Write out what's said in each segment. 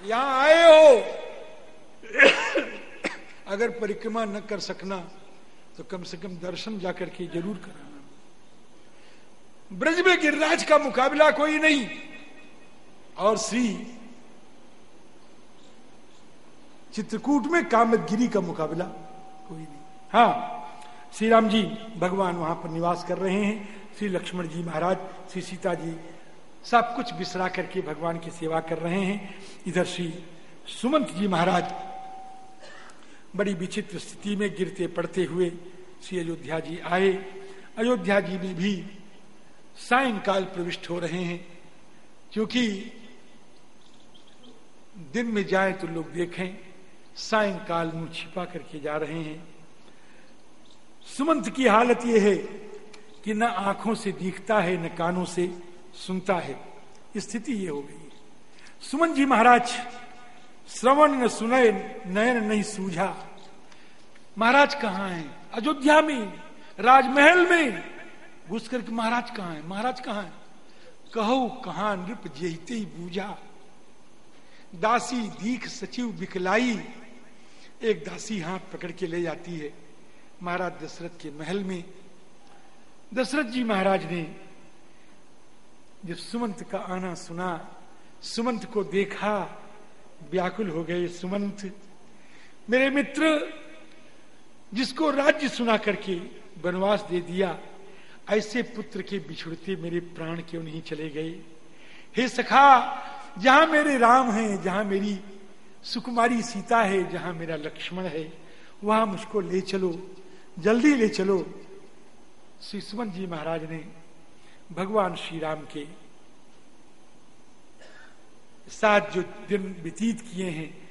यहाँ आए हो। अगर परिक्रमा न कर सकना तो कम से कम दर्शन जाकर के ज़रूर कराना ब्रज में गिरिराज का मुकाबला कोई नहीं। और श्री चित्रकूट में कामतगिरी का मुकाबला कोई नहीं। हाँ श्री राम जी भगवान वहाँ पर निवास कर रहे हैं। श्री लक्ष्मण जी महाराज, श्री सीता जी सब कुछ बिसरा करके भगवान की सेवा कर रहे हैं। इधर श्री सुमंत जी महाराज बड़ी विचित्र स्थिति में गिरते पड़ते हुए श्री अयोध्या जी आए। अयोध्या जी में भी सायंकाल प्रविष्ट हो रहे हैं। क्योंकि दिन में जाए तो लोग देखें, सायंकाल मुँह छिपा करके जा रहे हैं। सुमंत की हालत यह है कि न आँखों से दिखता है, न कानों से। सुनता है। स्थिति ये हो गई। सुमन जी महाराज, श्रवण न सुनय, नयन नहीं सूझा। महाराज कहाँ हैं? अयोध्या में, राजमहल में। घुस करके महाराज कहाँ हैं? महाराज कहाँ हैं? कहो कहा नृप जेते ही बूझा। दासी दीख सचिव बिकलाई। एक दासी हाथ पकड़ के ले जाती है। महाराज दशरथ के महल में। दशरथ जी महाराज ने जब सुमंत का आना सुना, सुमंत को देखा, व्याकुल हो गए सुमंत। मेरे मित्र, जिसको राज्य सुना करके वनवास दे दिया, ऐसे पुत्र के बिछुड़ते मेरे प्राण क्यों नहीं चले गए? हे सखा, जहाँ मेरे राम हैं, जहाँ मेरी सुकुमारी सीता है, जहाँ मेरा लक्ष्मण है, वहाँ मुझको ले चलो, जल्दी ले चलो। श्री सुमन जी महाराज ने भगवान श्री राम के साथ जो दिन व्यतीत किए हैं,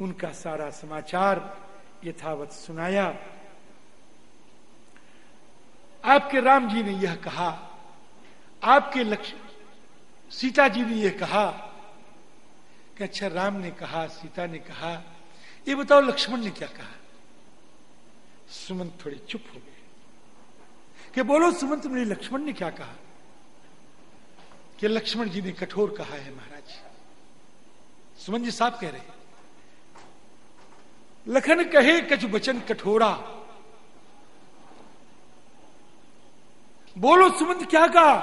उनका सारा समाचार यथावत सुनाया। आपके राम जी ने यह कहा, आपके लक्ष्य, सीता जी ने यह कहा कि अच्छा राम ने कहा, सीता ने कहा, ये बताओ लक्ष्मण ने क्या कहा? सुमंत थोड़े चुप हो गए। कि बोलो, सुमंत मेरे लक्ष्मण ने क्या कहा? कि लक्ष्मण जी ने कठोर कहा है, महाराज। सुमन जी साहब कह रहे लखन कहे कछ वचन कठोरा। बोलो सुमंत क्या कहा?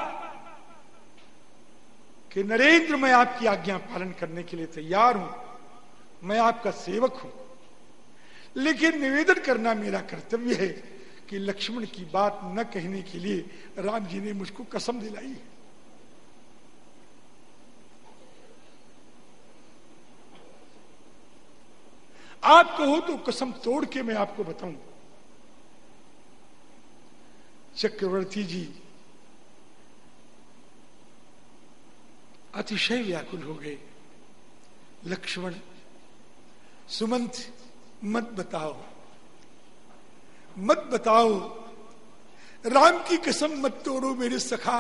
कि नरेंद्र, मैं आपकी आज्ञा पालन करने के लिए तैयार हूँ। मैं आपका सेवक हूँ। लेकिन निवेदन करना मेरा कर्तव्य है कि लक्ष्मण की बात न कहने के लिए राम जी ने मुझको कसम दिलाई है। आप कहो तो कसम तोड़ के मैं आपको बताऊँ। चक्रवर्ती जी, अतिशय व्याकुल हो गए। लक्ष्मण, सुमंत, मत बताओ। मत बताओ। राम की कसम मत तोड़ो मेरे सखा।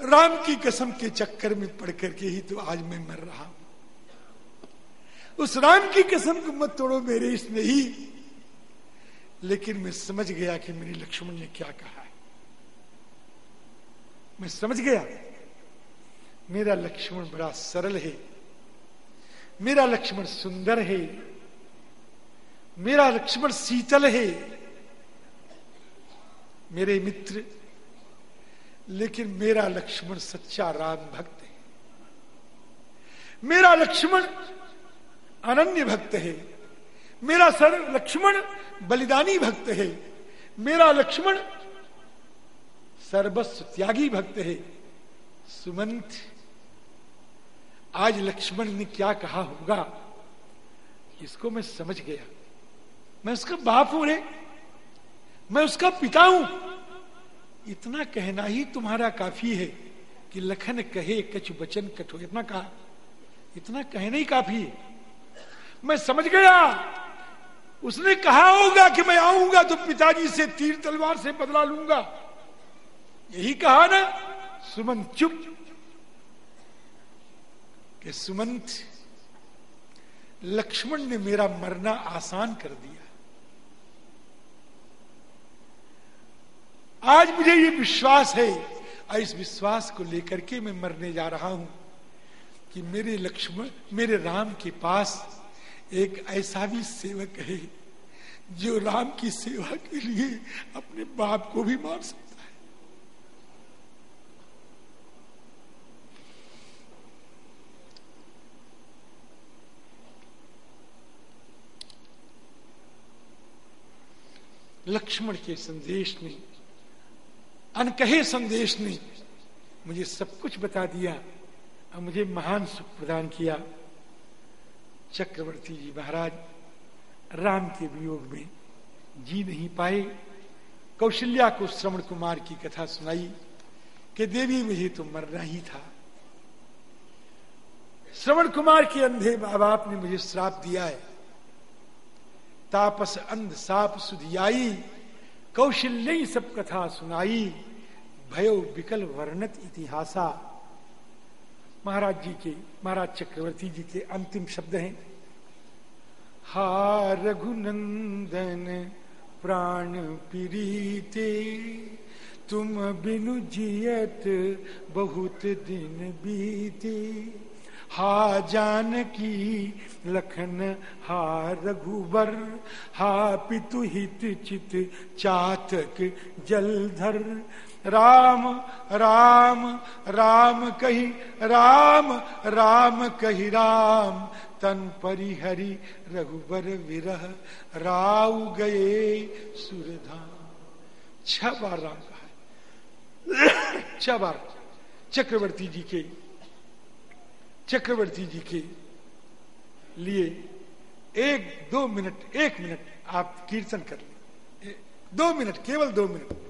राम की कसम के चक्कर में पड़ करके ही तो आज मैं मर रहा हूँ। उस राम की कसम को मत तोड़ो, मेरे इस नहीं। लेकिन मैं समझ गया कि मेरी लक्ष्मण ने क्या कहा है। मैं समझ गया, मेरा लक्ष्मण बड़ा सरल है, मेरा लक्ष्मण सुंदर है, मेरा लक्ष्मण शीतल है। मेरे मित्र, लेकिन मेरा लक्ष्मण सच्चा राम भक्त है। मेरा लक्ष्मण अनन्य भक्त है। मेरा सर लक्ष्मण बलिदानी भक्त है। मेरा लक्ष्मण सर्वस्व त्यागी भक्त है। सुमंत, आज लक्ष्मण ने क्या कहा होगा, इसको मैं समझ गया। मैं उसका बाप हूँ रे। मैं उसका पिता हूँ। इतना कहना ही तुम्हारा काफ़ी है कि लखन कहे, कछ बचन कठो इतना कहा। इतना कहना ही काफ़ी है। मैं समझ गया। उसने कहा होगा कि मैं आऊँगा तो पिताजी से तीर तलवार से बदला लूँगा। यही कहा ना सुमंत चुप। कि सुमंत, लक्ष्मण ने मेरा मरना आसान कर दिया। आज मुझे ये विश्वास है, और इस विश्वास को लेकर के मैं मरने जा रहा हूँ कि मेरे लक्ष्मण, मेरे राम के पास एक ऐसा भी सेवक है जो राम की सेवा के लिए अपने बाप को भी मार सकता है। लक्ष्मण के संदेश ने, अनकहे संदेश ने मुझे सब कुछ बता दिया और मुझे महान सुख प्रदान किया। चक्रवर्ती जी महाराज राम के वियोग में जी नहीं पाए। कौशल्या को श्रवण कुमार की कथा सुनाई कि देवी मुझे तो मरना ही था। श्रवण कुमार के अंधे माँ बाप ने मुझे श्राप दिया है। तापस अंध साप सुधियाई कौशल्य सब कथा सुनाई। भयो विकल वर्णत इतिहासा। महाराज जी के, महाराज चक्रवर्ती जी के अंतिम शब्द हैं। हा रघुनंदन प्राण पीरीते तुम बिनु जियत बहुत दिन बीते। हा जानकी लखन, हा रघुबर, हा पितु हित चित चातक जलधर। राम राम राम कही, राम राम कही राम। तन परिहरि रघुबर विरह, राव गए सुरधाम। छह बार राम कहा है। छह बार चक्रवर्ती जी के, चक्रवर्ती जी के लिए एक, दो मिनट, एक मिनट आप कीर्तन कर ले। दो मिनट, केवल दो मिनट।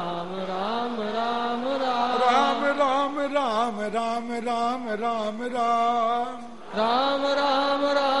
राम राम राम राम राम राम राम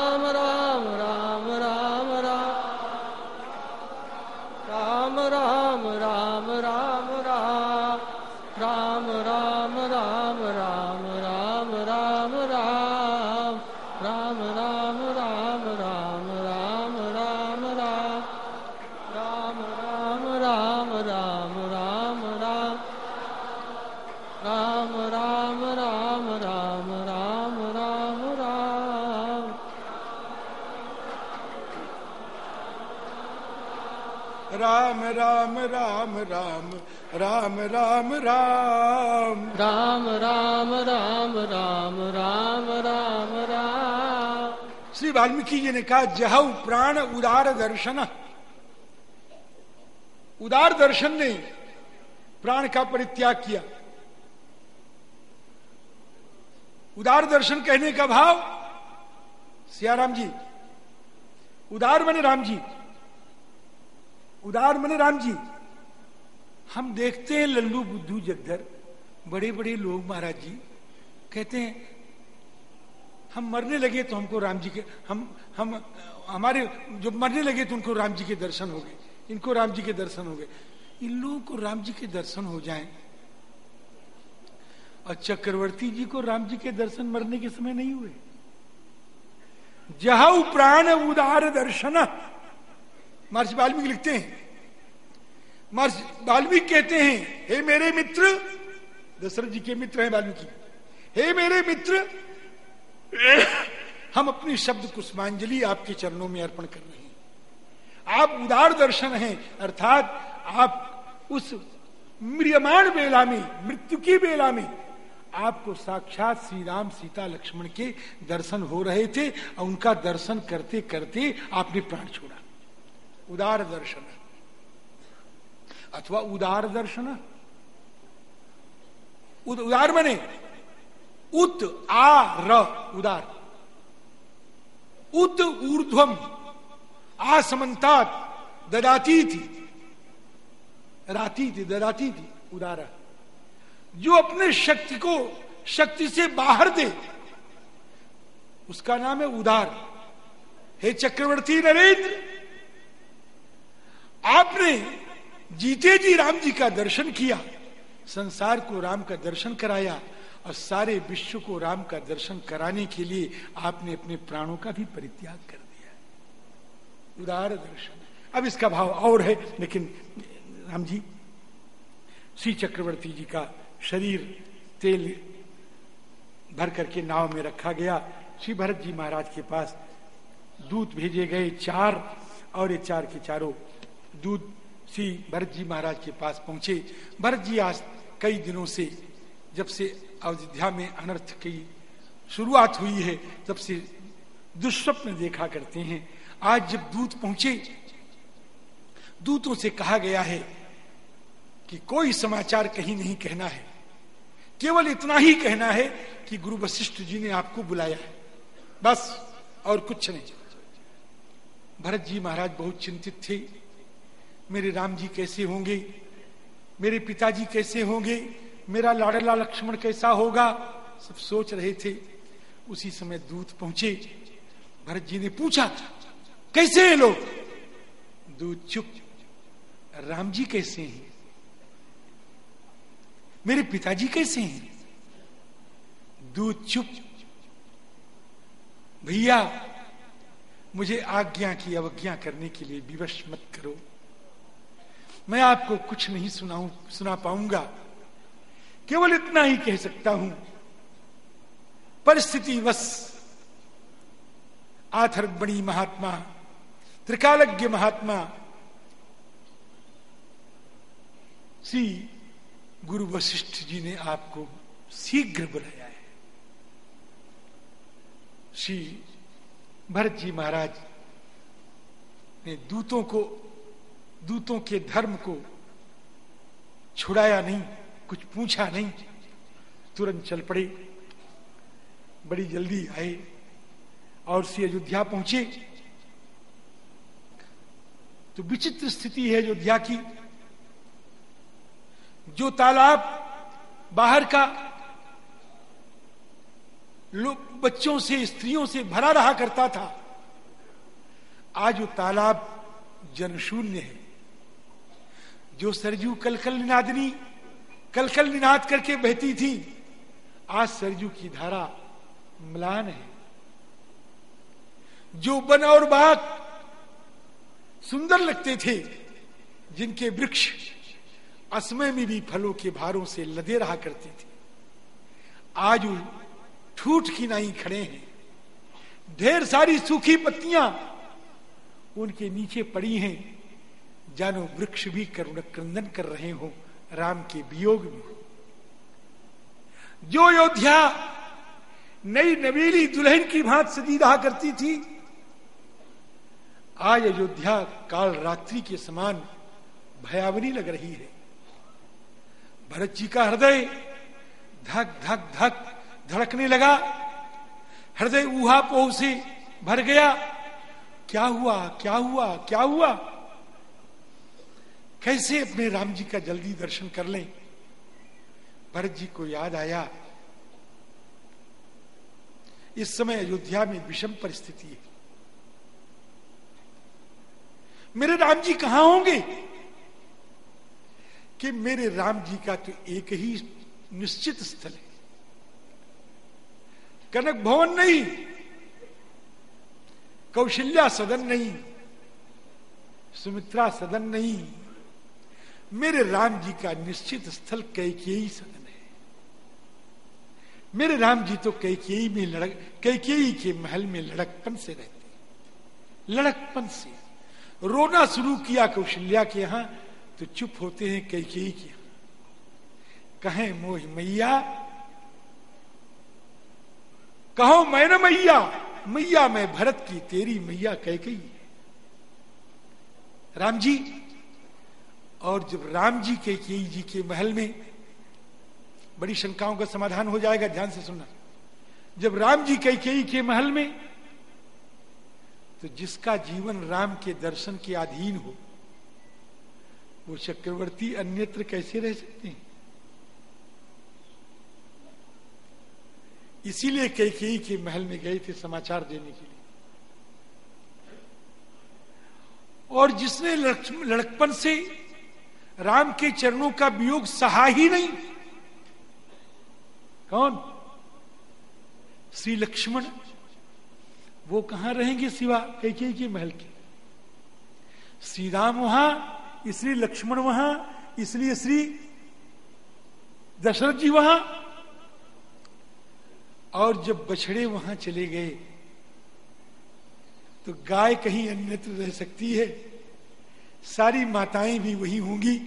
राम राम राम राम राम राम राम राम राम राम राम राम राम राम श्री वाल्मीकि जी ने कहा जहु प्राण उदार दर्शन उदार दर्शन ने प्राण का परित्याग किया उदार दर्शन कहने का भाव सियाराम जी उदार बने राम जी उदार बने राम जी हम देखते हैं लल्लू बुद्धू जगधर बड़े बड़े लोग महाराज जी। कहते हैं, हम मरने लगे तो हमको राम जी के, हम हम, हमारे, जब मरने लगे तो उनको राम जी के दर्शन हो गए, इनको राम जी के दर्शन हो गए। इन लोगों को राम जी के दर्शन हो जाएँ। और चक्रवर्ती जी को राम जी के दर्शन मरने के समय नहीं हुए। जहा प्राण उदार दर्शन। महर्षि वाल्मीकि लिखते हैं। महर्षि वाल्मीकि कहते हैं, हे मेरे मित्र, दशरथ जी के मित्र हैं वाल्मीकि, हे मेरे मित्र, हम अपनी शब्द कुष्मांजलि आपके चरणों में अर्पण कर रहे हैं। आप उदार दर्शन हैं, अर्थात आप उस म्रियमाण बेला में मृत्यु की बेला में, आपको साक्षात श्री राम सीता लक्ष्मण के दर्शन हो रहे थे, और उनका दर्शन करते करते आपने प्राण छोड़ा। उदार दर्शन अथवा उदार दर्शन उद, उदार बने। उत आ र उदार। उत ऊर्ध्वम। आसमंतात ददाती थी राती थी ददाती थी उदारा। जो अपने शक्ति को शक्ति से बाहर दे उसका नाम है उदार। हे चक्रवर्ती नरेंद्र! आपने जीते जी राम जी का दर्शन किया, संसार को राम का दर्शन कराया और सारे विश्व को राम का दर्शन कराने के लिए आपने अपने प्राणों का भी परित्याग कर दिया। उदार दर्शन। अब इसका भाव और है, लेकिन राम जी, श्री चक्रवर्ती जी का शरीर तेल भर करके नाव में रखा गया। श्री भरत जी महाराज के पास दूत भेजे गए चार, और ये चार के चारों दूत श्री भरत जी महाराज के पास पहुँचे। भरत जी आज कई दिनों से जब से अयोध्या में अनर्थ की शुरुआत हुई है, तब से दुष्स्वप्न देखा करते हैं। आज जब दूत पहुँचे, दूतों से कहा गया है कि कोई समाचार कहीं नहीं कहना है। केवल इतना ही कहना है कि गुरु वशिष्ठ जी ने आपको बुलाया है। बस और कुछ नहीं। भरत जी महाराज बहुत चिंतित थे। मेरे राम जी कैसे होंगे? मेरे पिताजी कैसे होंगे? मेरा लाडला लक्ष्मण कैसा होगा? सब सोच रहे थे। उसी समय दूत पहुँचे। भरत जी ने पूछा, कैसे हैं लोग? दूत चुप। राम जी कैसे हैं? मेरे पिताजी कैसे हैं? दूध चुप। भैया, मुझे आज्ञा की अवज्ञा करने के लिए विवश मत करो। मैं आपको कुछ नहीं सुनाऊ, सुना पाऊँगा। केवल इतना ही कह सकता हूँ। परिस्थिति बस आथर बड़ी महात्मा, त्रिकालज्ञ महात्मा। श्री गुरु वशिष्ठ जी ने आपको शीघ्र बुलाया है। श्री भरत जी महाराज ने दूतों को दूतों के धर्म को छुड़ाया नहीं, कुछ पूछा नहीं, तुरंत चल पड़े। बड़ी जल्दी आए और श्री अयोध्या पहुँचे। तो विचित्र स्थिति है अयोध्या की। जो तालाब बाहर का बच्चों से, स्त्रियों से भरा रहा करता था, आज वो तालाब जनशून्य है। जो सरजू कलकल निनादनी, कलकल निनाद करके बहती थी, आज सरजू की धारा मलान है। जो बन और बाग सुंदर लगते थे, जिनके वृक्ष असमय में भी फलों के भारों से लदे रहा करते थे, आज ठूठ की नाई खड़े हैं। ढेर सारी सूखी पत्तियाँ उनके नीचे पड़ी हैं जानो वृक्ष भी करुण क्रंदन कर रहे हो राम के वियोग में। जो योद्धा नई नवीली दुल्हन की भांत सजी रहा करती थी, आज अयोध्या काल रात्रि के समान भयावनी लग रही है। भरत जी का हृदय धक धक धक धड़कने लगा। हृदय ऊहा पोह से भर गया। क्या हुआ क्या हुआ? क्या हुआ? क्या हुआ? कैसे अपने राम जी का जल्दी दर्शन कर लें? भरत जी को याद आया, इस समय अयोध्या में विषम परिस्थिति है। मेरे राम जी कहाँ होंगे? कि मेरे राम जी का तो एक ही निश्चित स्थल है। कनक भवन नहीं, कौशल्या सदन नहीं, सुमित्रा सदन नहीं मेरे राम जी का निश्चित स्थल कैकेयी सदन है मेरे राम जी तो कैकेयी में लड़क कैकेयी के महल में लड़कपन से रहते लड़कपन से। रोना शुरू किया कौशल्या के यहाँ तो चुप होते हैं कई कई की कहें, मोह मैया, कहो मैं न मैया मैया मैं भरत की तेरी मैया कह गई राम जी और जब राम जी के के जी के महल में बड़ी शंकाओं का समाधान हो जाएगा, ध्यान से सुनना। जब राम जी के के के महल में तो जिसका जीवन राम के दर्शन के अधीन हो, वो चक्रवर्ती अन्यत्र कैसे रह सकते हैं? इसीलिए कैकेयी के महल में गए थे समाचार देने के लिए। और जिसने लड़कपन से राम के चरणों का वियोग सहा ही नहीं। कौन? श्री लक्ष्मण। वो कहाँ रहेंगे सिवा? कैके के महल के। श्री राम वहाँ, इसलिए लक्ष्मण वहाँ, इसलिए श्री दशरथ जी वहाँ। और जब बछड़े वहाँ चले गए तो गाय कहीं अन्यत्र रह सकती है? सारी माताएँ भी वही होंगी।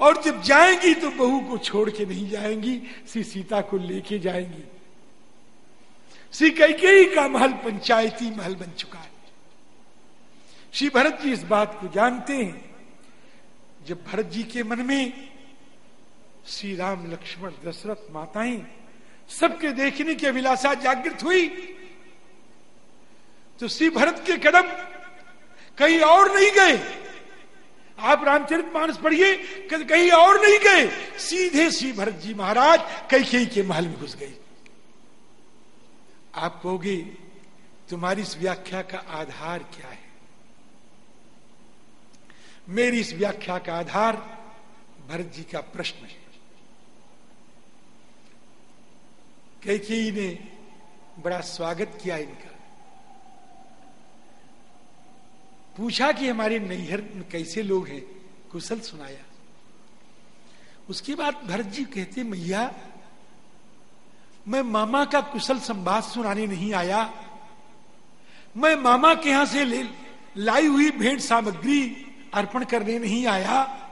और जब जाएँगी तो बहू को छोड़ के नहीं जाएँगी, श्री सीता को लेके जाएँगी। श्री कैकेयी का महल पंचायती महल बन चुका है। श्री भरत जी इस बात को जानते हैं। जब भरत जी के मन में श्री राम लक्ष्मण दशरथ माताएँ सबके देखने की अभिलाषा जागृत हुई तो श्री भरत के कदम कहीं और नहीं गए। आप रामचरित मानस पढ़िए, कहीं और नहीं गए। सीधे श्री भरत जी महाराज कई कई के महल में घुस गए। आप कहोगे, तुम्हारी इस व्याख्या का आधार क्या है? मेरी इस व्याख्या का आधार भरत जी का प्रश्न है। कैकेयी ने बड़ा स्वागत किया इनका। पूछा कि हमारे नैहर में कैसे लोग हैं? कुशल सुनाया। उसके बाद भरत जी कहते, मैया, मैं मामा का कुशल संवाद सुनाने नहीं आया। मैं मामा के यहाँ से ले, लाई हुई भेंट सामग्री अर्पण करने नहीं आया।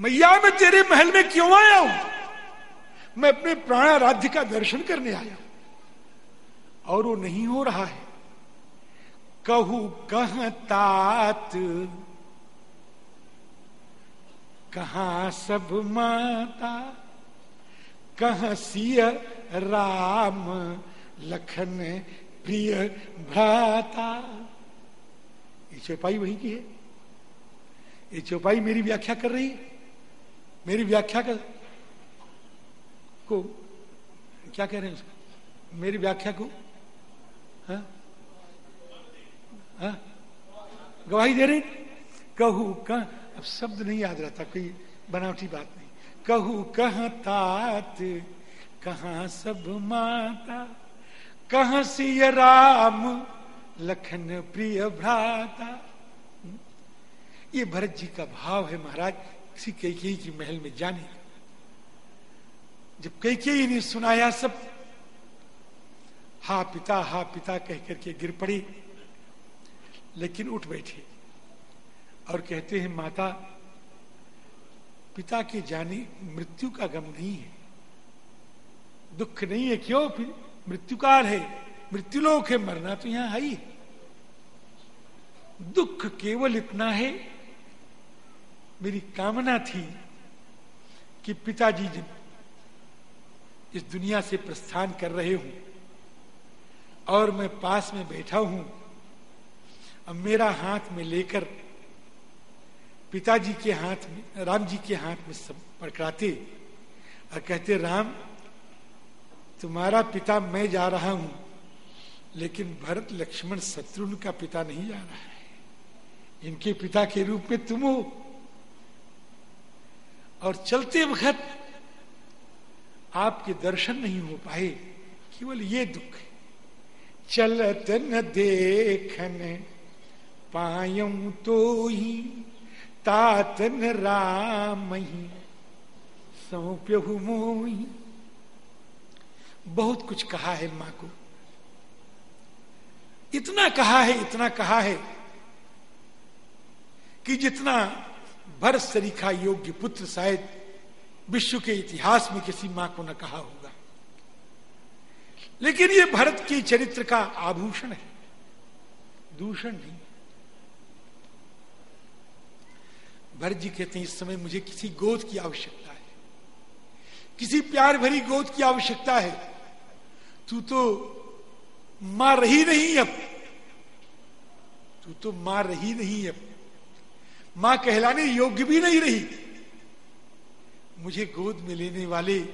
मैया, मैं तेरे महल में क्यों आया हूँ? मैं अपने प्राणाराध्य का दर्शन करने आया और वो नहीं हो रहा है। कहू कह तात। कहा सब माता? कह सिय राम लखन प्रिय भ्राता। ये चौपाई वही की है। ये चौपाई मेरी व्याख्या कर रही है। मेरी व्याख्या कर को क्या कह रहे हैं उसको? मेरी व्याख्या को हा? हा? गवाही दे रहे कहू कह? अब शब्द नहीं याद रहता, कोई बनावटी बात नहीं। कहू कह तात, कहा सब माता, कहा सिय राम, लखन प्रिय भ्राता। ये भरत जी का भाव है महाराज, किसी कई की महल में जाने जब कैके ने सुनाया सब, हा पिता हा पिता कह करके गिर पड़ी। लेकिन उठ बैठे और कहते हैं, माता, पिता के जाने मृत्यु का गम नहीं है। दुख नहीं है क्यों? फिर मृत्यु काल है मृत्यु लोक है, मरना तो यहाँ है ही दुख केवल इतना है, मेरी कामना थी कि पिताजी इस दुनिया से प्रस्थान कर रहे हूँ और मैं पास में बैठा हूँ अब मेरा हाथ में लेकर पिताजी के हाथ में, राम जी के हाथ में सब पकड़ाते और कहते, राम, तुम्हारा पिता मैं जा रहा हूँ, लेकिन भरत लक्ष्मण शत्रुघ्न का पिता नहीं जा रहा है। इनके पिता के रूप में तुम हो। और चलते वक्त आपके दर्शन नहीं हो पाए, केवल ये दुख चलत न देखन पायू तो ही तातन राम ही सौंप्यहु मोही। बहुत कुछ कहा है माँ को। इतना कहा है, इतना कहा है कि जितना भर सरीखा योग्य पुत्र शायद विश्व के इतिहास में किसी माँ को न कहा होगा। लेकिन ये भरत के चरित्र का आभूषण है, दूषण नहीं। भरत जी कहते हैं, इस समय मुझे किसी गोद की आवश्यकता है। किसी प्यार भरी गोद की आवश्यकता है। तू तो मार रही नहीं अब। तू तो मार रही नहीं अब। माँ कहलाने योग्य भी नहीं रही। मुझे गोद में लेने वाले,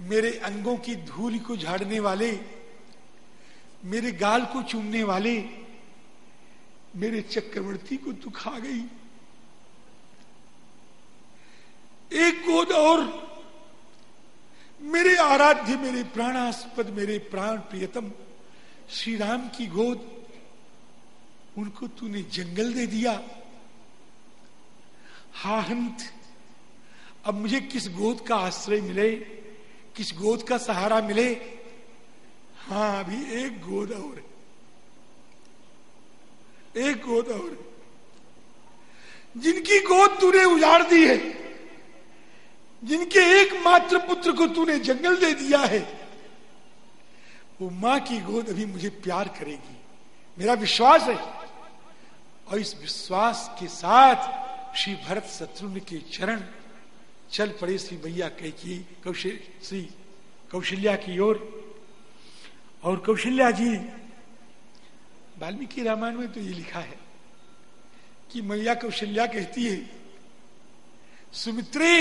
मेरे अंगों की धूल को झाड़ने वाले, मेरे गाल को चूमने वाले, मेरे चक्रवर्ती को तू खा गई। एक गोद और। मेरे आराध्य, मेरे प्राणास्पद, मेरे प्राण प्रियतम श्री राम की गोद, उनको तूने जंगल दे दिया। हाहंत अब मुझे किस गोद का आश्रय मिले, किस गोद का सहारा मिले? हाँ अभी एक गोद और। एक गोद और। जिनकी गोद तूने उजाड़ दी है जिनके एकमात्र पुत्र को तूने जंगल दे दिया है वो माँ की गोद अभी मुझे प्यार करेगी। मेरा विश्वास है। और इस विश्वास के साथ श्री भरत शत्रुघ्न के चरण चल पड़े श्री मैया कह की कौशल श्री कौशल्या की ओर। और, और कौशल्या जी वाल्मीकि रामायण में तो ये लिखा है कि मैया कौशल्या कहती है सुमित्रे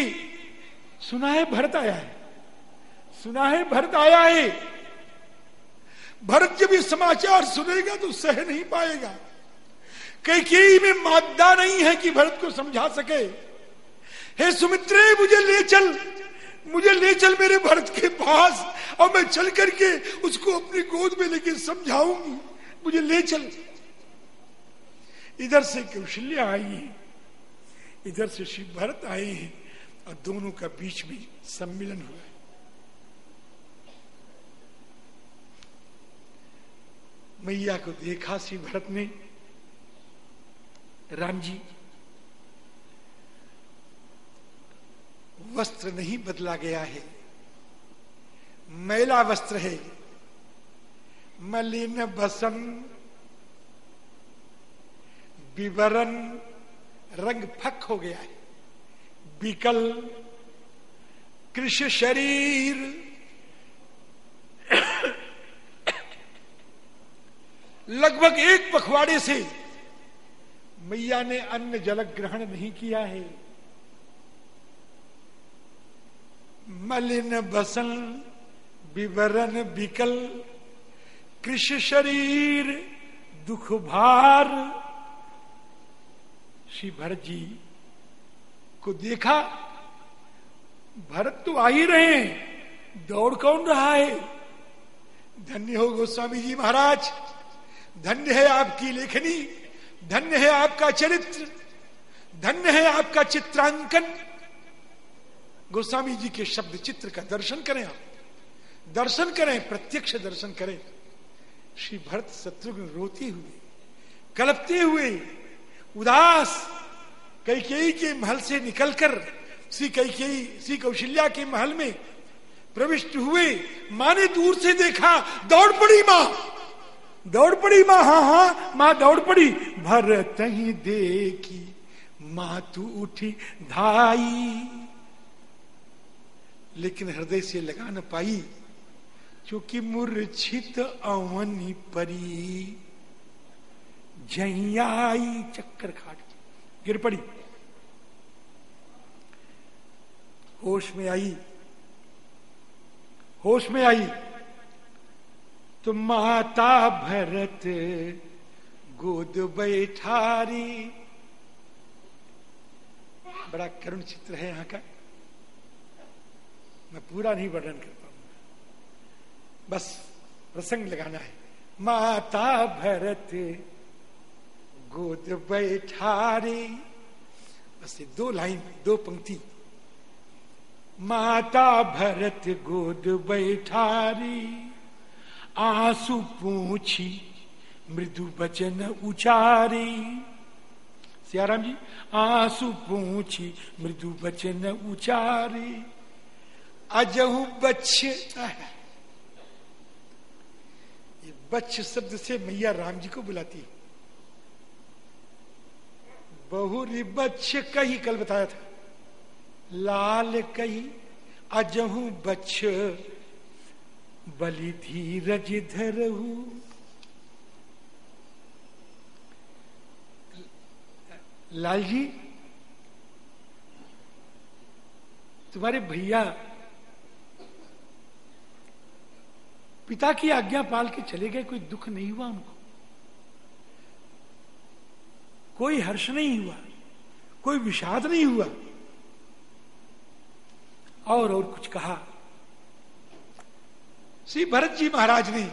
सुना है भरत आया है। सुना है भरत आया है। भरत जब ये समाचार सुनेगा तो सह नहीं पाएगा। कई में मादा नहीं है कि भरत को समझा सके। हे सुमित्रे, मुझे ले चल। मुझे ले चल मेरे भरत के पास। और मैं चल करके उसको अपनी गोद में लेके समझाऊँगी। मुझे ले चल। इधर से कौशल्या आई है। इधर से श्री भरत आए हैं। और दोनों का बीच में सम्मिलन हुआ। है मैया को देखा श्री भरत ने, राम जी, वस्त्र नहीं बदला गया है। मैला वस्त्र है। मलिन बसन विवरण, रंग फक हो गया है। विकल कृष्ण शरीर। लगभग एक पखवाड़े से मैया ने अन्न जल ग्रहण नहीं किया है। मलिन बसन, विवरण विकल, कृष्ण शरीर, दुख भार। श्री भरत जी को देखा, भरत तो आ ही रहे हैं। दौड़ कौन रहा है? धन्य हो गोस्वामी जी महाराज। धन्य है आपकी लेखनी। धन्य है आपका चरित्र। धन्य है आपका चित्रांकन। गोस्वामी जी के शब्द चित्र का दर्शन करें आप। दर्शन करें, प्रत्यक्ष दर्शन करें। श्री भरत शत्रुघ्न रोते हुए, कलपते हुए, उदास कैकेयी के महल से निकलकर श्री कैकेयी, श्री कौशल्या के महल में प्रविष्ट हुए, माँ ने दूर से देखा, दौड़ पड़ी माँ। दौड़ पड़ी माँ हाँ हाँ माँ दौड़ पड़ी। भरत ही देखी, माँ तू उठी धाई। लेकिन हृदय से लगा न पाई, क्योंकि मूर्छित अवनी परी। जहियाई चक्कर खाट गिर पड़ी। होश में आई। होश में आई। तो माता भरत, गोद बैठारी। बड़ा करुण चित्र है यहाँ का। मैं पूरा नहीं वर्णन कर पाऊँगा। बस प्रसंग लगाना है। माता भरत गोद बैठारे। बस दो लाइन, दो पंक्ति। माता भरत गोद बैठारी। आँसू पूछी, मृदु बचन उचारी। सियाराम जी, आँसू पूछी, मृदु बचन उचारी। अजहु बच्छ ये बच्छ शब्द से मैया राम जी को बुलाती है। बहुरी बच्छ कही कल बताया था। लाल कही, अजहू बच्छ बलि धीरज धरहू। लाल जी, तुम्हारे भैया पिता की आज्ञा पाल के चले गए, कोई दुख नहीं हुआ उनको? कोई हर्ष नहीं हुआ, कोई विषाद नहीं हुआ। और और कुछ कहा। श्री भरत जी महाराज ने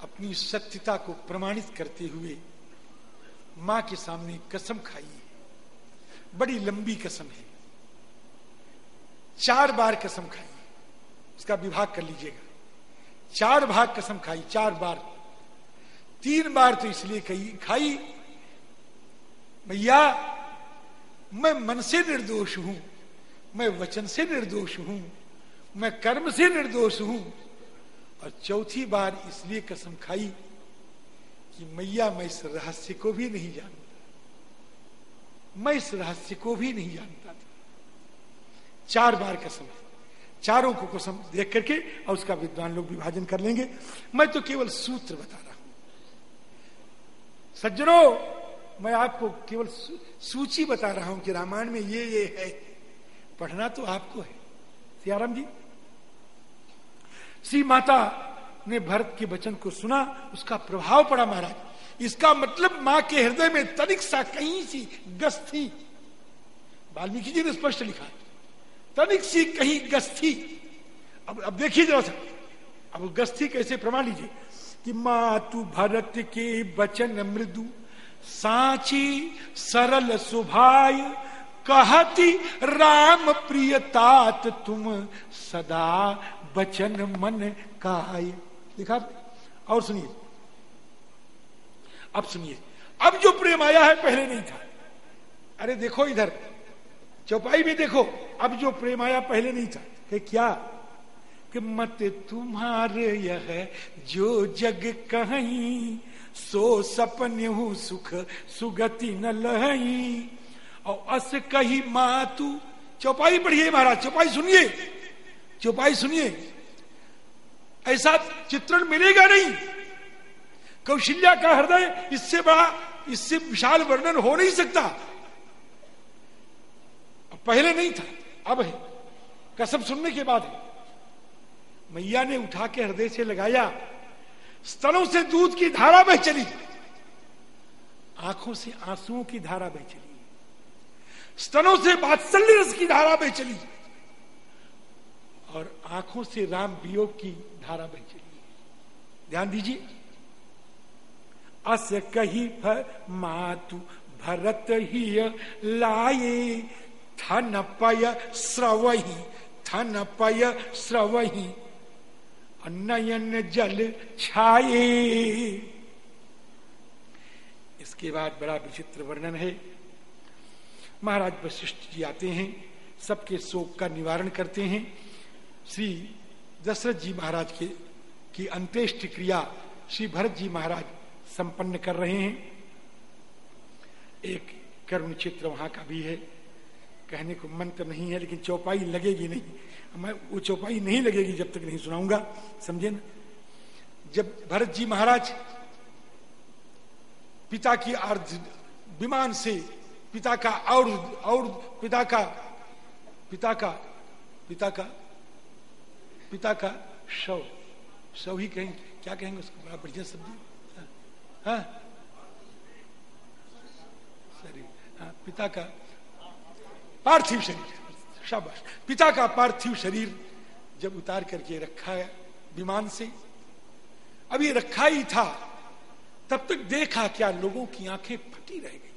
अपनी सत्यता को प्रमाणित करते हुए माँ के सामने कसम खाई। है बड़ी लंबी कसम है। चार बार कसम खाई। उसका विभाग कर लीजिएगा। चार भाग कसम खाई, चार बार। तीन बार तो इसलिए कही, खाई भैया, मैं मन से निर्दोष हूँ, मैं वचन से निर्दोष हूँ, मैं कर्म से निर्दोष हूँ। और चौथी बार इसलिए कसम खाई कि मैया, मैं इस रहस्य को भी नहीं जानता। मैं इस रहस्य को भी नहीं जानता था। चार बार कसम, चारों को कसम देख करके और उसका विद्वान लोग विभाजन कर लेंगे। मैं तो केवल सूत्र बता रहा हूँ। सज्जनों मैं आपको केवल सूची बता रहा हूँ कि रामायण में ये ये है। पढ़ना तो आपको है। सियाराम जी? श्री माता ने भरत के वचन को सुना, उसका प्रभाव पड़ा महाराज। इसका मतलब माँ के हृदय में तनिक सा कहीं सी गस थी। वाल्मीकि जी ने स्पष्ट लिखा तनिक सी कहीं गस थी। अब अब देखिए जरा सा। अब गस थी कैसे? प्रमाण लीजिए। कि मातु भरत के वचन मृदु साची सरल सुभाय, कहती राम प्रियतात तुम सदा बचन मन काय लिखा और सुनिए। अब सुनिए। अब जो प्रेम आया है, पहले नहीं था। अरे देखो इधर। चौपाई में देखो। अब जो प्रेम आया, पहले नहीं था। कि क्या? कि मत तुम्हारे यह जो जग कहीं सो सपन हूँ सुख, सुगति न लही और अस कही मातू, चौपाई पढ़िए महाराज, चौपाई सुनिए चौपाई सुनिए। ऐसा चित्रण मिलेगा नहीं। कौशल्या का हृदय, इससे बड़ा, इससे विशाल वर्णन हो नहीं सकता। पहले नहीं था, अब है। कसम सुनने के बाद है। मैया ने उठा के हृदय से लगाया स्तनों से दूध की धारा बह चली। आँखों से आंसुओं की धारा बह चली। स्तनों से बात्सल्य रस की धारा बह चली। और आँखों से राम वियोग की धारा बह चली। ध्यान दीजिए। अस कही मातु, भरत ही लाए थन पय स्रवही थन पय स्रवही। नयन जल छाए। इसके बाद बड़ा विचित्र वर्णन है। महाराज वशिष्ठ जी आते हैं, सबके शोक का निवारण करते हैं। श्री दशरथ जी महाराज के, की अंत्येष्ट क्रिया श्री भरत जी महाराज संपन्न कर रहे हैं। एक करुण चित्र वहाँ का भी है। कहने को मन तो नहीं है, लेकिन चौपाई लगेगी नहीं। मैं वो चौपाई नहीं लगेगी जब तक नहीं सुनाऊँगा, समझे ना? जब भरत जी महाराज पिता की अर्ध विमान से पिता का और और पिता का पिता का पिता का पिता का शव शव ही कहेंगे। क्या कहेंगे उसको? बड़ा बढ़िया शब्द हाँ? सॉरी। हाँ पिता का पार्थिव शरीर। शाबाश। पिता का पार्थिव शरीर जब उतार करके रखा है विमान से। अब ये रखा ही था, तब तक देखा क्या लोगों की आँखें फटी रह गई।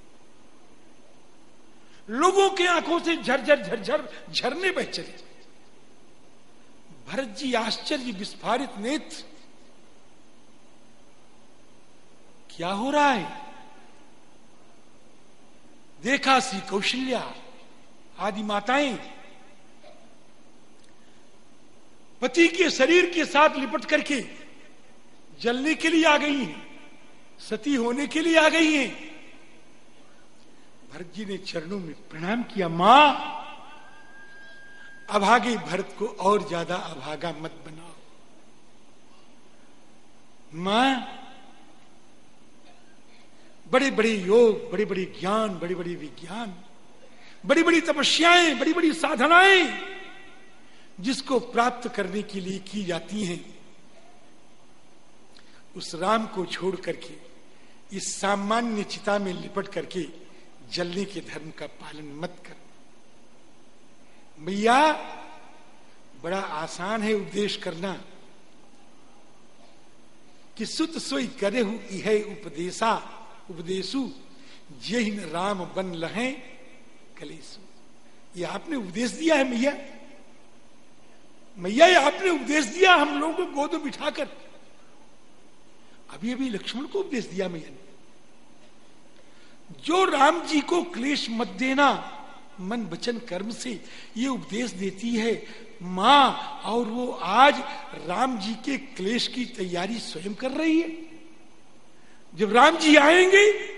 लोगों की आँखों से झरझर झरझर झरने बह चले। भरत जी आश्चर्य विस्फारित नेत्र। क्या हो रहा है? देखा सी कौशल्या, आदि माताएँ पति के शरीर के साथ लिपट करके जलने के लिए आ गई हैं, सती होने के लिए आ गई हैं। भरत जी ने चरणों में प्रणाम किया, माँ अभागे भरत को और ज़्यादा अभागा मत बनाओ। माँ बड़े बड़े योग बड़े बड़े ज्ञान बड़े बड़े विज्ञान बड़ी बड़ी तपस्याएँ बड़ी बड़ी साधनाएँ जिसको प्राप्त करने के लिए की जाती हैं, उस राम को छोड़ करके, इस सामान्य चिता में लिपट करके जलने के धर्म का पालन मत कर। भैया बड़ा आसान है उपदेश करना कि सुत सोई करे हु उपदेशा, उपदेशु यही राम बन लहे कलेसु ये आपने उपदेश दिया है मैया? मैया, आपने उपदेश दिया, हम लोगों को गोद बिठाकर। अभी अभी लक्ष्मण को उपदेश दिया मैया ने। जो राम जी को क्लेश मत देना, मन वचन कर्म से ये उपदेश देती है, माँ, और वो आज राम जी के क्लेश की तैयारी स्वयं कर रही है। जब राम जी आएँगे,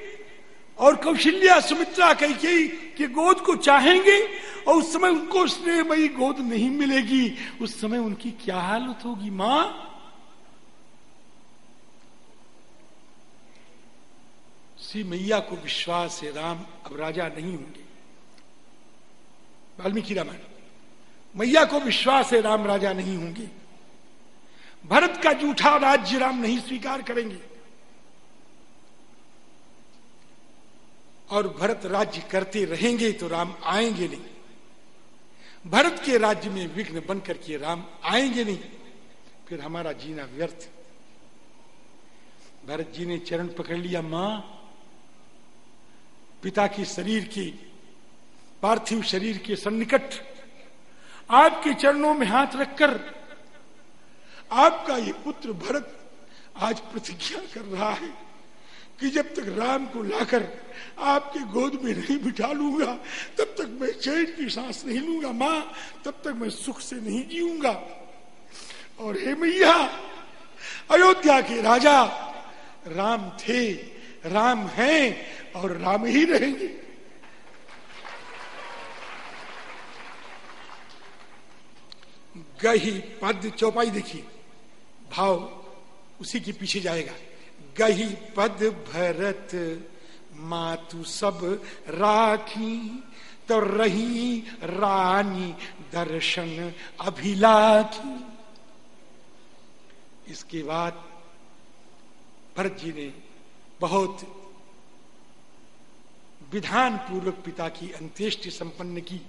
और कौशल्या सुमित्रा कही के गोद को चाहेंगे और उस समय उनको स्नेह स्नेहमयी गोद नहीं मिलेगी। उस समय उनकी क्या हालत होगी, माँ? श्री मैया को विश्वास है, राम अब राजा नहीं होंगे। वाल्मीकि रामायण। मैया को विश्वास है, राम राजा नहीं होंगे। भरत का जूठा राज्य राम नहीं स्वीकार करेंगे। और भरत राज्य करते रहेंगे तो राम आएँगे नहीं। भरत के राज्य में विघ्न बनकर के राम आएँगे नहीं। फिर हमारा जीना व्यर्थ। भरत जी ने चरण पकड़ लिया माँ। पिता के शरीर के, पार्थिव शरीर के सन्निकट आपके चरणों में हाथ रखकर आपका ये पुत्र भरत आज प्रतिज्ञा कर रहा है। कि जब तक राम को लाकर आपके गोद में नहीं बिठा लूँगा, तब तक मैं चैन की सांस नहीं लूँगा, माँ, तब तक मैं सुख से नहीं जीऊँगा। और हे मैया, अयोध्या के राजा राम थे, राम हैं और राम ही रहेंगे। गही पद चौपाई देखिए, भाव उसी के पीछे जाएगा। गही पद भरत, मातु सब राखी। तो रही रानी दर्शन अभिलाखी। इसके बाद भरत जी ने बहुत विधान पूर्वक पिता की अंत्येष्टि संपन्न की।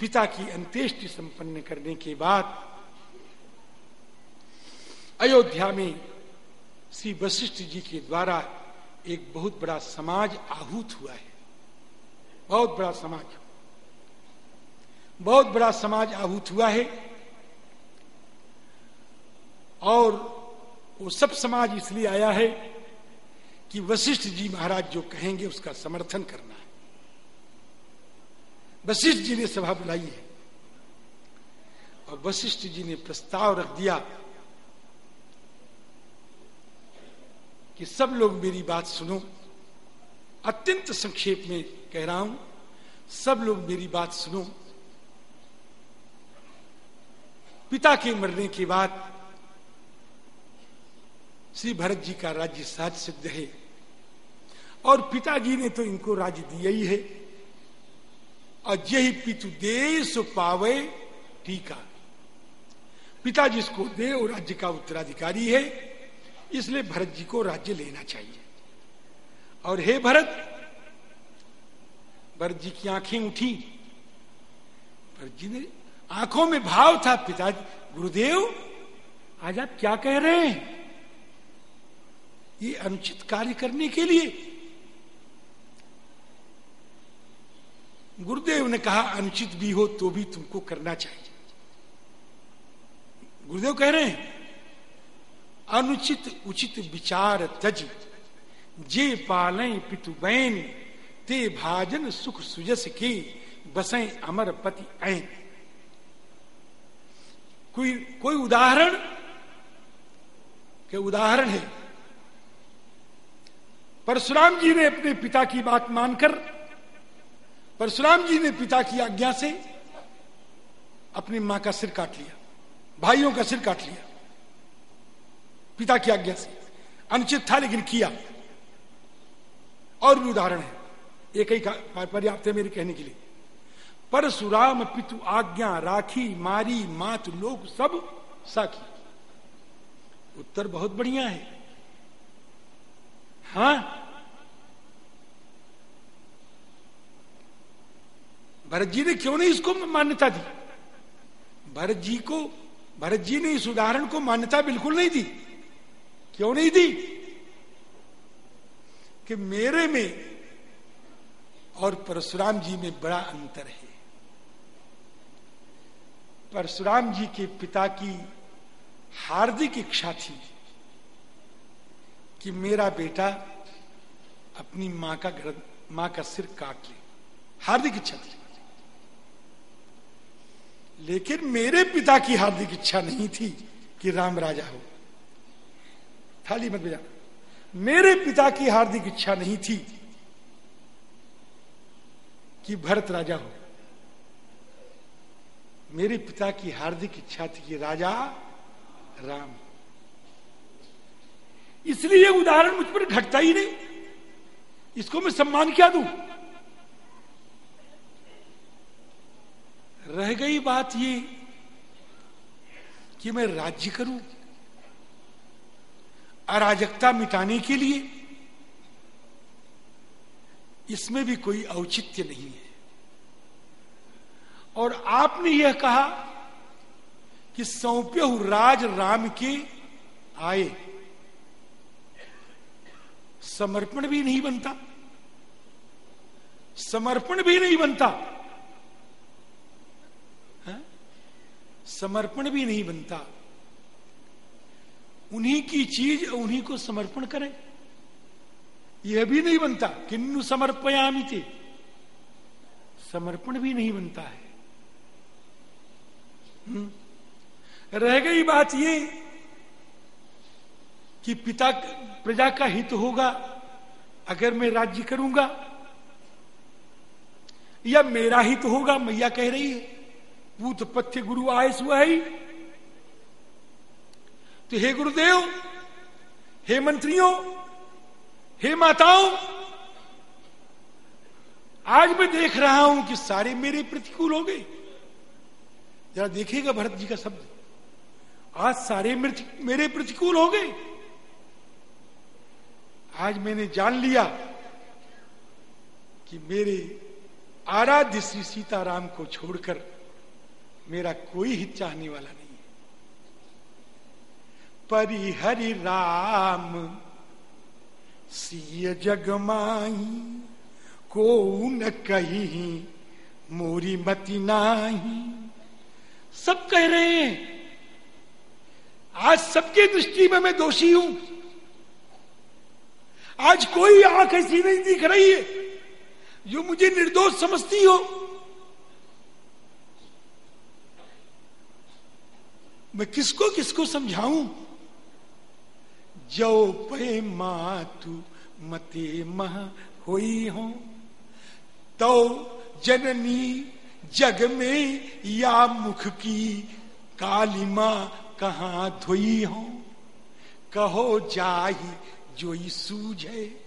पिता की अंत्येष्टि संपन्न करने के बाद अयोध्या में श्री वशिष्ठ जी के द्वारा एक बहुत बड़ा समाज आहूत हुआ है। बहुत बड़ा समाज। बहुत बड़ा समाज आहूत हुआ है और वो सब समाज इसलिए आया है कि वशिष्ठ जी महाराज जो कहेंगे उसका समर्थन करना है। वशिष्ठ जी ने सभा बुलाई है और वशिष्ठ जी ने प्रस्ताव रख दिया कि सब लोग मेरी बात सुनो। अत्यंत संक्षेप में कह रहा हूँ, सब लोग मेरी बात सुनो। पिता के मरने के बाद श्री भरत जी का राज्य सहज सिद्ध है। और पिताजी ने तो इनको राज्य दिया ही है। और यही पितु देश पावे टीका। पिता जिसको दे वो राज्य का उत्तराधिकारी है। इसलिए भरत जी को राज्य लेना चाहिए। और हे भरत भरत जी की आँखें उठी। भरत जी ने आँखों में भाव था, पिताजी, गुरुदेव, आज आप क्या कह रहे हैं? ये अनुचित कार्य करने के लिए। गुरुदेव ने कहा, अनुचित भी हो तो भी तुमको करना चाहिए। गुरुदेव कह रहे हैं अनुचित उचित विचार तज जे पाले पितु बैन, ते भाजन सुख सुजस के, बसें अमर पति ऐन। कोई कोई उदाहरण? के उदाहरण है? परशुराम जी ने अपने पिता की बात मानकर, परशुराम जी ने पिता की आज्ञा से अपनी माँ का सिर काट लिया, भाइयों का सिर काट लिया। पिता की आज्ञा से। अनुचित था लेकिन किया। और भी उदाहरण है। एक ही पर्याप्त है मेरे कहने के लिए। परशुराम पितु आज्ञा राखी मारी मात लोग सब साखी। उत्तर बहुत बढ़िया है। हाँ? भरत जी ने क्यों नहीं इसको मान्यता दी? भरत जी को भरत जी ने इस उदाहरण को मान्यता बिल्कुल नहीं दी। क्यों नहीं दी? कि मेरे में और परशुराम जी में बड़ा अंतर है। परशुराम जी के पिता की हार्दिक इच्छा थी कि मेरा बेटा अपनी माँ का घर, माँ का सिर काट ले। हार्दिक इच्छा थी। लेकिन मेरे पिता की हार्दिक इच्छा नहीं थी कि राम राजा हो। थाली मत बजा मेरे पिता की हार्दिक इच्छा नहीं थी कि भरत राजा हो। मेरे पिता की हार्दिक इच्छा थी कि राजा राम इसलिए उदाहरण मुझ पर घटता ही नहीं। इसको मैं सम्मान क्या दू? रह गई बात ये कि मैं राज्य करूँ। अराजकता मिटाने के लिए। इसमें भी कोई औचित्य नहीं है। और आपने यह कहा कि सौंप्य राज राम के आए। समर्पण भी नहीं बनता। समर्पण भी नहीं बनता। है? समर्पण भी नहीं बनता। उन्हीं की चीज़ उन्हीं को समर्पण करें। यह भी नहीं बनता, किन्नु समर्पयामी थे समर्पण भी नहीं बनता है। हम्म? रह गई बात ये कि पिता प्रजा का हित होगा, अगर मैं राज्य करूँगा, या मेरा हित होगा, मैया कह रही है, पूत पथ्य गुरु आय सुहाई तो हे गुरुदेव, हे मंत्रियों, हे माताओं, आज मैं देख रहा हूँ कि सारे मेरे प्रतिकूल हो गए। जरा देखिएगा भरत जी का शब्द। आज सारे मेरे प्रतिकूल हो गए। आज मैंने जान लिया कि मेरे आराध्य श्री सीताराम को छोड़कर मेरा कोई हित चाहने वाला नहीं। परिहरि राम सिय जगमाई को न कही मोरी मति नाही सब कह रहे हैं, आज सबके दृष्टि में मैं दोषी हूँ। आज कोई आँख ऐसी नहीं दिख रही है जो मुझे निर्दोष समझती हो। मैं किसको किसको समझाऊं? जो पे मातु मते मह हो। तो जननी जग में या मुख की काली कालिमा कहा धोई हो। कहो जाही जो सूझ। है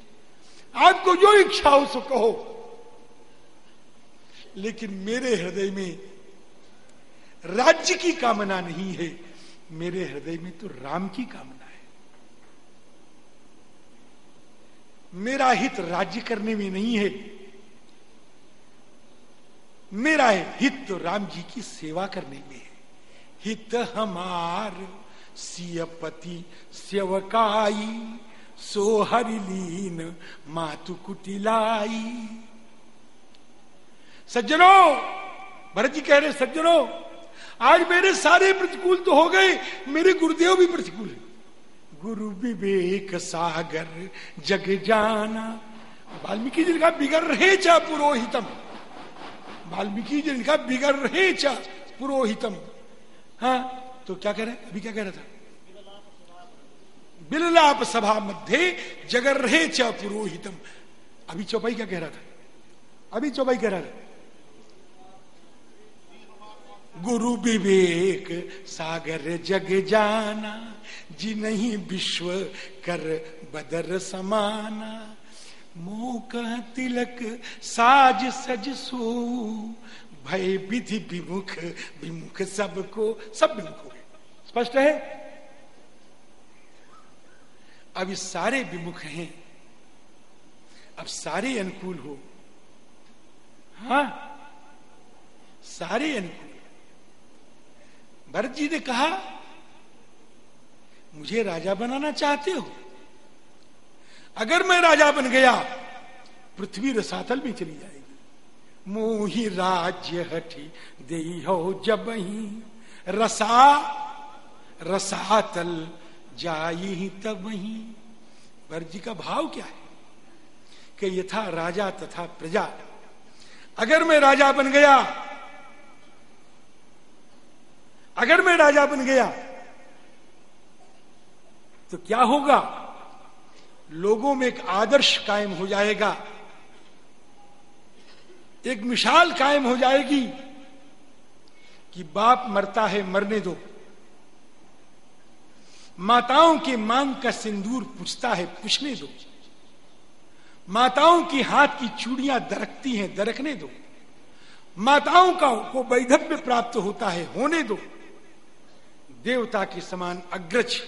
आपको जो इच्छा हो सो कहो। लेकिन मेरे हृदय में राज्य की कामना नहीं है। मेरे हृदय में तो राम की कामना है मेरा हित राज्य करने में नहीं है। मेरा हित तो राम जी की सेवा करने में है। हित हमार, सियपति, सेवकाई सो हरिलीन मातु कुटिलाई। सज्जनों, भरत जी कह रहे सज्जनों, आज मेरे सारे प्रतिकूल तो हो गए, मेरे गुरुदेव भी प्रतिकूल है। गुरु विवेक सागर, जग जाना। वाल्मीकि जी का बिगड़ रहे चा पुरोहितम। वाल्मीकि जी का बिगड़ रहे चा पुरोहितम। हाँ तो क्या कह रहे अभी क्या कह रहा था? बिललाप सभा मध्य जगर्हे च पुरोहितम। अभी चौपाई क्या कह रहा था? अभी चौपाई कह रहा था। गुरु विवेक सागर, जग जाना। जी नहीं, विश्व कर बदर समाना। मोक तिलक, साज सज सो। भय विधि विमुख विमुख सबको, सब विमुख हो गए। स्पष्ट है? अब सारे विमुख हैं। अब सारे अनुकूल हो। हा? सारे अनुकूल। भरत जी ने कहा मुझे राजा बनाना चाहते हो? अगर मैं राजा बन गया, पृथ्वी रसातल में चली जाएगी। मोही राज्य हठी दे हो जब ही रसा, रसातल जाई ही तब वही भरत जी का भाव क्या है? कि यथा राजा तथा प्रजा। अगर मैं राजा बन गया, अगर मैं राजा बन गया तो क्या होगा? लोगों में एक आदर्श कायम हो जाएगा। एक मिसाल कायम हो जाएगी कि बाप मरता है, मरने दो। माताओं के मांग का सिंदूर पूछता है, पूछने दो। माताओं की हाथ की चूड़ियाँ दरकती हैं, दरकने दो। माताओं का को वैधव्य प्राप्त होता है, होने दो। देवता के समान अग्रज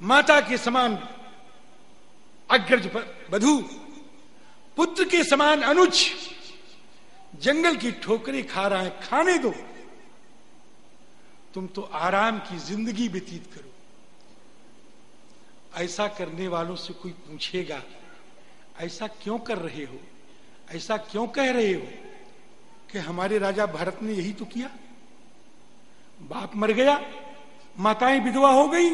माता के समान अग्रज बधु, पुत्र के समान अनुज, जंगल की ठोकरें खा रहा है, खाने दो। तुम तो आराम की ज़िंदगी व्यतीत करो। ऐसा करने वालों से कोई पूछेगा, ऐसा क्यों कर रहे हो? ऐसा क्यों कह रहे हो कि हमारे राजा भरत ने यही तो किया? बाप मर गया, माताएँ विधवा हो गई।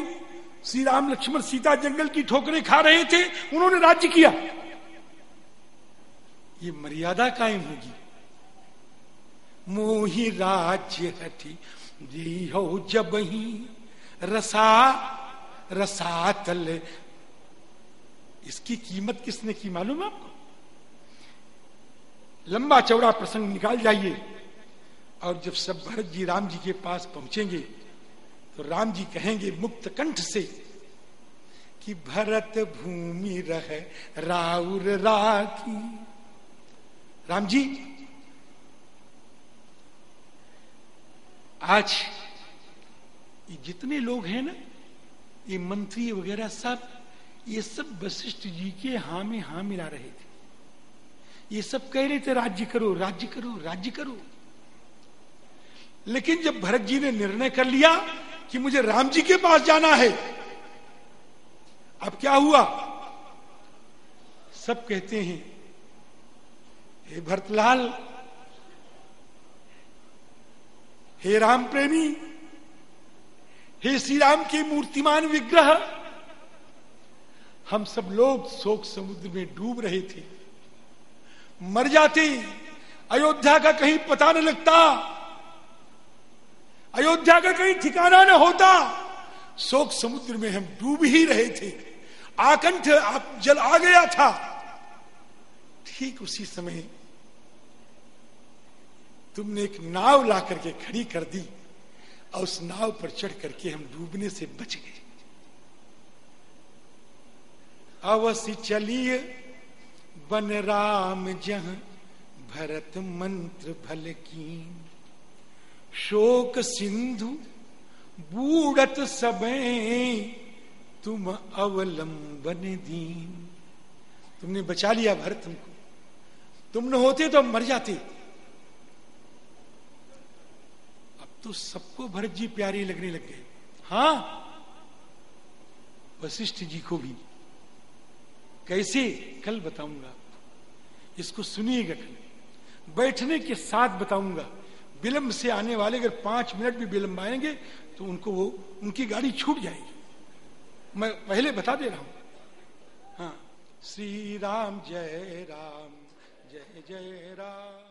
श्री राम लक्ष्मण सीता जंगल की ठोकरें खा रहे थे, उन्होंने राज्य किया। ये मर्यादा कायम होगी। मोही राज्य हठी जी हो जब ही रसा, रसातल। इसकी कीमत किसने की मालूम आपको? लंबा चौड़ा प्रसंग निकाल जाइए, और जब सब भरत जी राम जी के पास पहुँचेंगे तो राम जी कहेंगे मुक्त कंठ से कि भरत भूमि रह राउर राखी। राम जी, आज ये जितने लोग हैं ना, ये मंत्री वगैरह सब, ये सब वशिष्ठ जी के हा में हा मिला रहे थे। ये सब कह रहे थे, राज्य करो राज्य करो राज्य करो। लेकिन जब भरत जी ने निर्णय कर लिया कि मुझे राम जी के पास जाना है। अब क्या हुआ? सब कहते हैं, हे भरतलाल, हे राम प्रेमी हे श्री राम के मूर्तिमान विग्रह, हम सब लोग शोक समुद्र में डूब रहे थे। मर जाते, अयोध्या का कहीं पता न लगता अयोध्या का कहीं ठिकाना न होता। शोक समुद्र में हम डूब ही रहे थे। आकंठ जल आ गया था। ठीक उसी समय तुमने एक नाव ला करके खड़ी कर दी और उस नाव पर चढ़ करके हम डूबने से बच गए। अवश्य चलिए, बन राम जह भरत मंत्र भल की शोक सिंधु, बूढ़त सबे, तुम अवलंबन दीन। तुमने बचा लिया भरत तुमको तुम न होते तो हम मर जाते। अब तो सबको भरत जी प्यारे लगने लग गए। हाँ, वशिष्ठ जी को भी। कैसे? कल बताऊँगा इसको सुनिएगा कल। बैठने के साथ बताऊँगा। विलंब से आने वाले अगर पाँच मिनट भी विलंब आएँगे तो उनको वो, उनकी गाड़ी छूट जाएगी। मैं पहले बता दे रहा हूँ। हाँ। श्री राम, जय राम, जय जय राम।